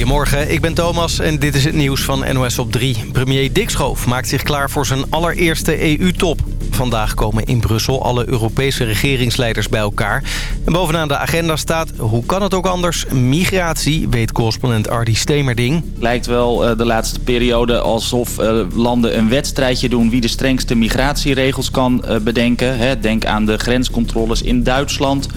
Goedemorgen, ik ben Thomas en dit is het nieuws van NOS op 3. Premier Dick Schoof maakt zich klaar voor zijn allereerste EU-top. Vandaag komen in Brussel alle Europese regeringsleiders bij elkaar. En bovenaan de agenda staat, hoe kan het ook anders, migratie, weet correspondent Ardi Stemerding. Lijkt wel uh, de laatste periode alsof uh, landen een wedstrijdje doen wie de strengste migratieregels kan uh, bedenken. Denk aan de grenscontroles in Duitsland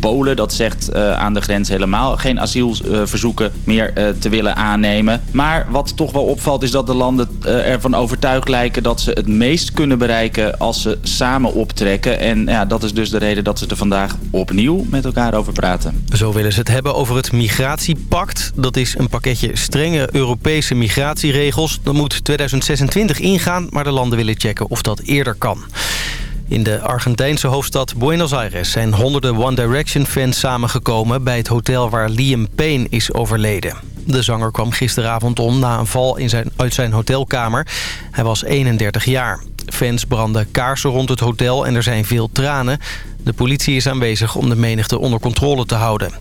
Polen dat zegt uh, aan de grens helemaal geen asielverzoeken meer uh, te willen aannemen. Maar wat toch wel opvalt is dat de landen uh, ervan overtuigd lijken dat ze het meest kunnen bereiken als ze samen optrekken. En ja, dat is dus de reden dat ze er vandaag opnieuw met elkaar over praten. Zo willen ze het hebben over het migratiepact. Dat is een pakketje strenge Europese migratieregels. Dat moet 2026 ingaan, maar de landen willen checken of dat eerder kan. In de Argentijnse hoofdstad Buenos Aires zijn honderden One Direction-fans samengekomen... bij het hotel waar Liam Payne is overleden. De zanger kwam gisteravond om na een val in zijn, uit zijn hotelkamer. Hij was 31 jaar. Fans brandden kaarsen rond het hotel en er zijn veel tranen. De politie is aanwezig om de menigte onder controle te houden.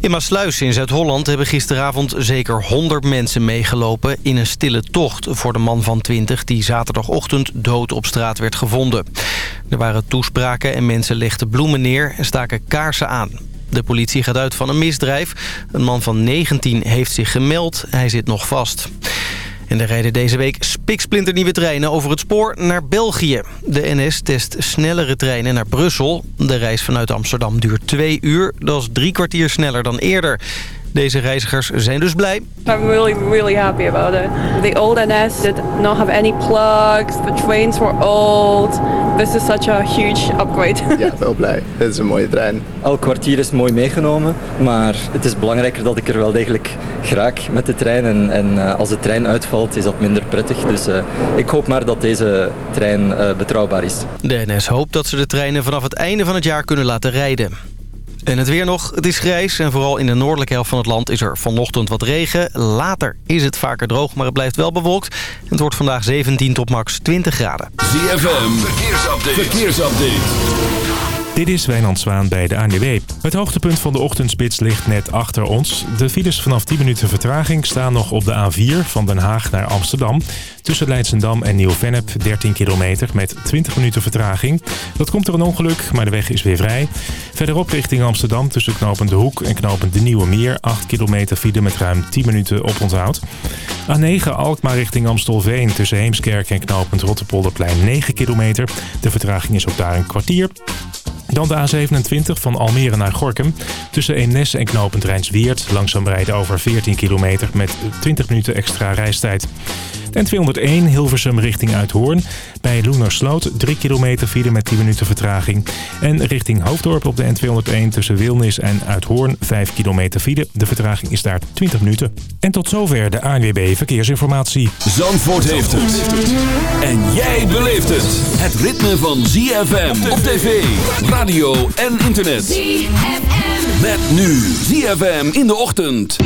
In Maasluis in Zuid-Holland hebben gisteravond zeker 100 mensen meegelopen... in een stille tocht voor de man van 20 die zaterdagochtend dood op straat werd gevonden. Er waren toespraken en mensen legden bloemen neer en staken kaarsen aan. De politie gaat uit van een misdrijf. Een man van 19 heeft zich gemeld. Hij zit nog vast. En er rijden deze week spiksplinternieuwe treinen over het spoor naar België. De NS test snellere treinen naar Brussel. De reis vanuit Amsterdam duurt twee uur. Dat is drie kwartier sneller dan eerder. Deze reizigers zijn dus blij. I'm really, really happy about it. The old NS did not have any plugs. The trains were old. This is such a huge upgrade. ja, wel blij. Dit is een mooie trein. Elk kwartier is mooi meegenomen. Maar het is belangrijker dat ik er wel degelijk geraak met de trein. En, en uh, als de trein uitvalt is dat minder prettig. Dus uh, ik hoop maar dat deze trein uh, betrouwbaar is. De NS hoopt dat ze de treinen vanaf het einde van het jaar kunnen laten rijden. En het weer nog. Het is grijs en vooral in de noordelijke helft van het land is er vanochtend wat regen. Later is het vaker droog, maar het blijft wel bewolkt. Het wordt vandaag 17 tot max 20 graden. ZFM, verkeersupdate. verkeersupdate. Dit is Wijnand Zwaan bij de ANWB. Het hoogtepunt van de ochtendspits ligt net achter ons. De files vanaf 10 minuten vertraging staan nog op de A4 van Den Haag naar Amsterdam. Tussen Leidsendam en Nieuw-Vennep 13 kilometer met 20 minuten vertraging. Dat komt door een ongeluk, maar de weg is weer vrij. Verderop richting Amsterdam tussen knooppunt De Hoek en knooppunt De Nieuwe Meer. 8 kilometer file met ruim 10 minuten op onthoud. A9 Alkmaar richting Amstelveen tussen Heemskerk en knooppunt Rottepolderplein 9 kilometer. De vertraging is ook daar een kwartier. Dan de A27 van Almere naar Gorkum. Tussen Eemnes en knooppunt Rijnsweert. Langzaam rijden over 14 kilometer met 20 minuten extra reistijd. En 201 Hilversum richting Uithoorn. Bij Loenersloot 3 kilometer file met 10 minuten vertraging. En richting Hoofddorp op de N201 tussen Wilnis en Uithoorn 5 kilometer file. De vertraging is daar 20 minuten. En tot zover de ANWB Verkeersinformatie. Zandvoort heeft het. En jij beleeft het. Het ritme van ZFM op tv, radio en internet. ZFM. Met nu ZFM in de ochtend.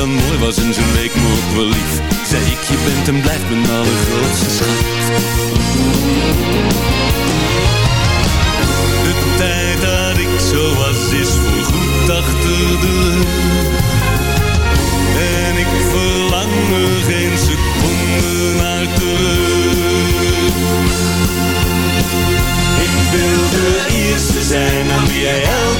dan mooi was in zijn week nog wel lief. Zei ik, je bent en blijft mijn grootste schat. De tijd dat ik zo was is voorgoed achter de rug En ik verlang er geen seconde naar terug. Ik wil de eerste zijn aan wie jij helpt.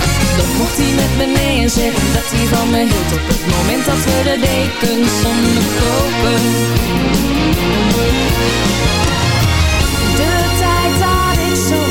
Toch mocht hij met me zeggen Dat hij van me hield op het moment dat we de dekens onderkopen De tijd daar ik zo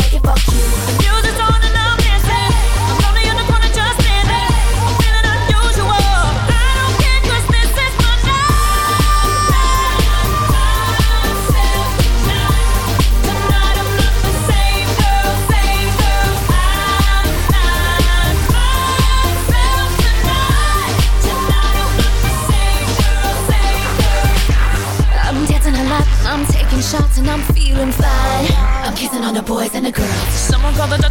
and girl. Someone call the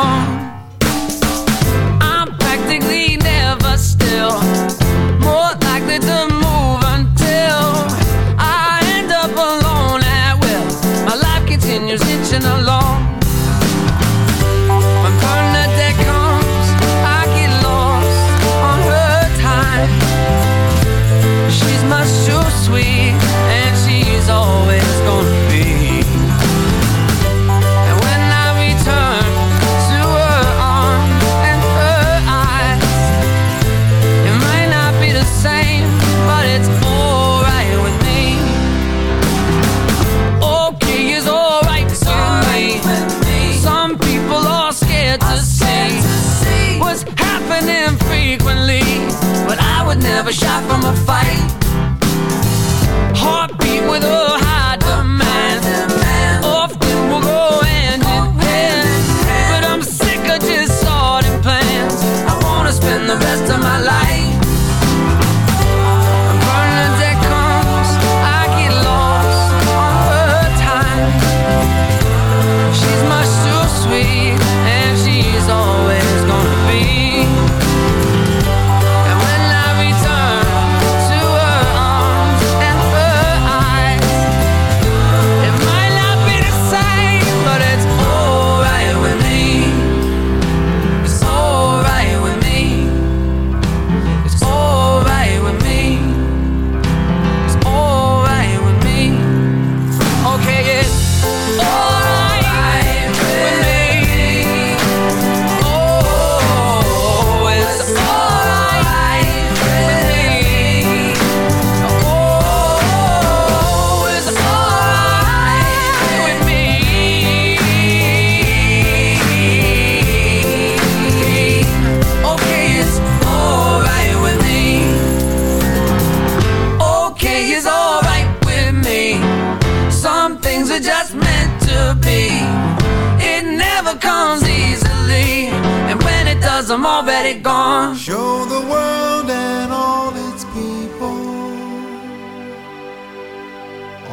it gone. Show the world and all its people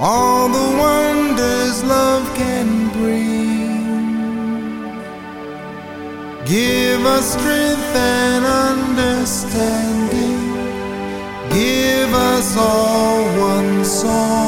all the wonders love can bring. Give us strength and understanding. Give us all one song.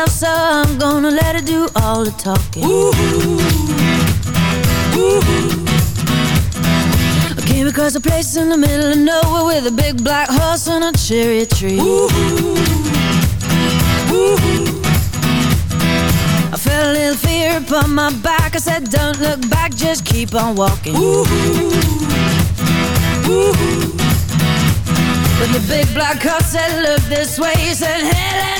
myself, so I'm gonna let it do all the talking. I came across a place in the middle of nowhere with a big black horse and a cherry tree. I felt a little fear upon my back. I said, Don't look back, just keep on walking. But the big black horse said, Look this way. He said, day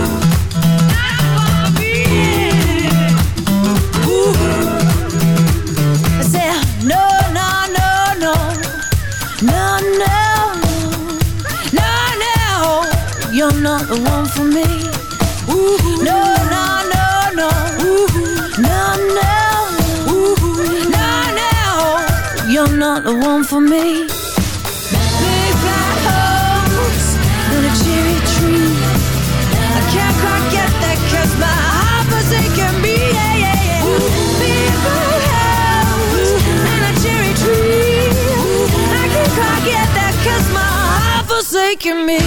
not the one for me. Big black house and a cherry tree. I can't quite get that 'cause my heart forsaken me. Yeah, yeah, yeah. Big black house and a cherry tree. I can't quite get that 'cause my heart forsaken me.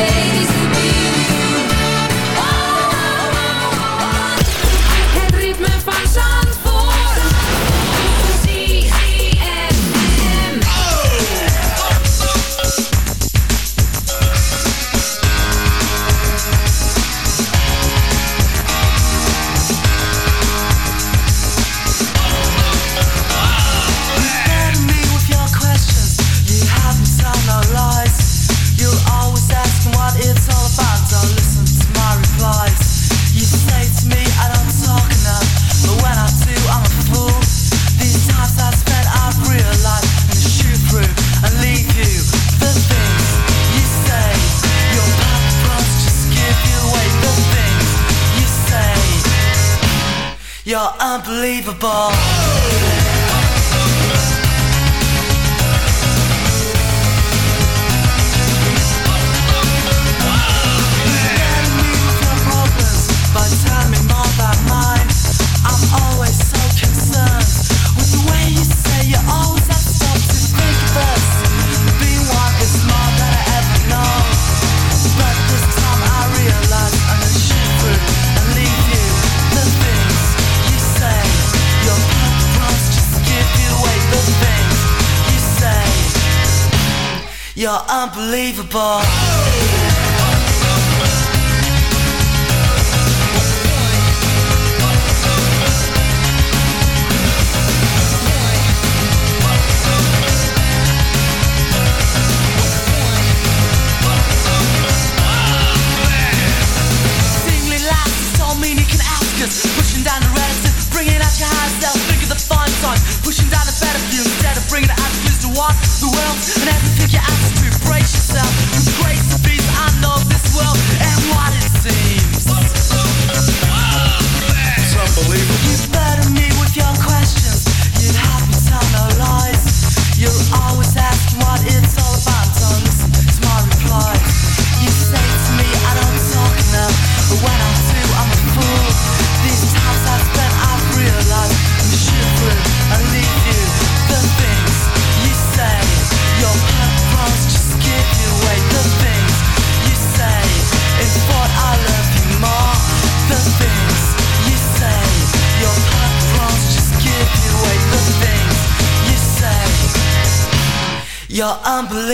baby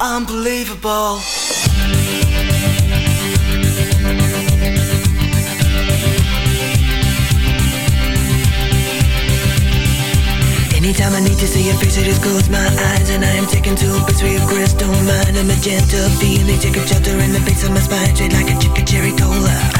Unbelievable. Anytime I need to see your face, I just close my eyes And I am taken to a place where crystal mind A magenta feeling, take a shelter in the base of my spine Straight like a chicken cherry cola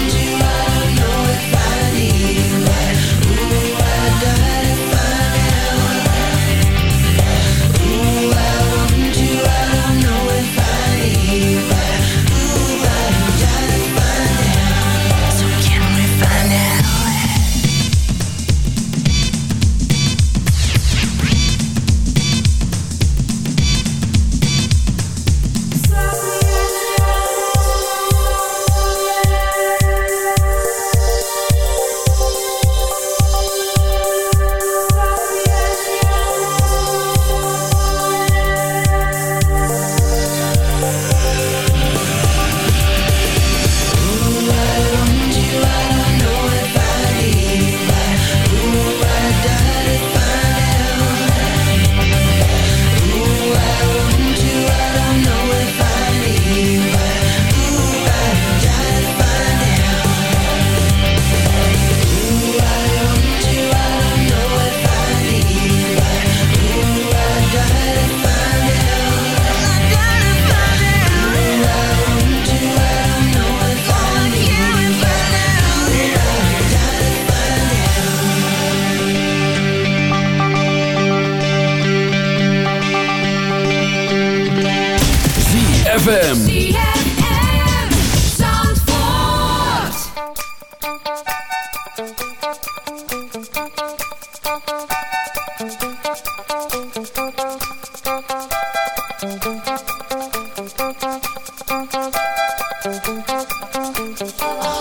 I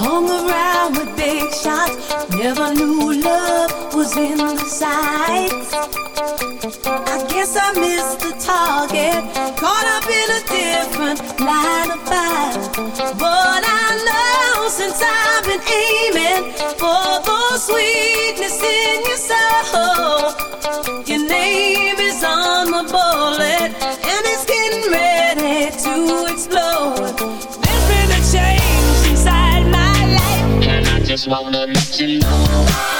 Hung around with big shots, never knew love was in the sights. I guess I missed the target, caught up in a different line of fire. But I know since I've been aiming for the sweetness in your soul, your name. this moment, you know.